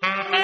Bye.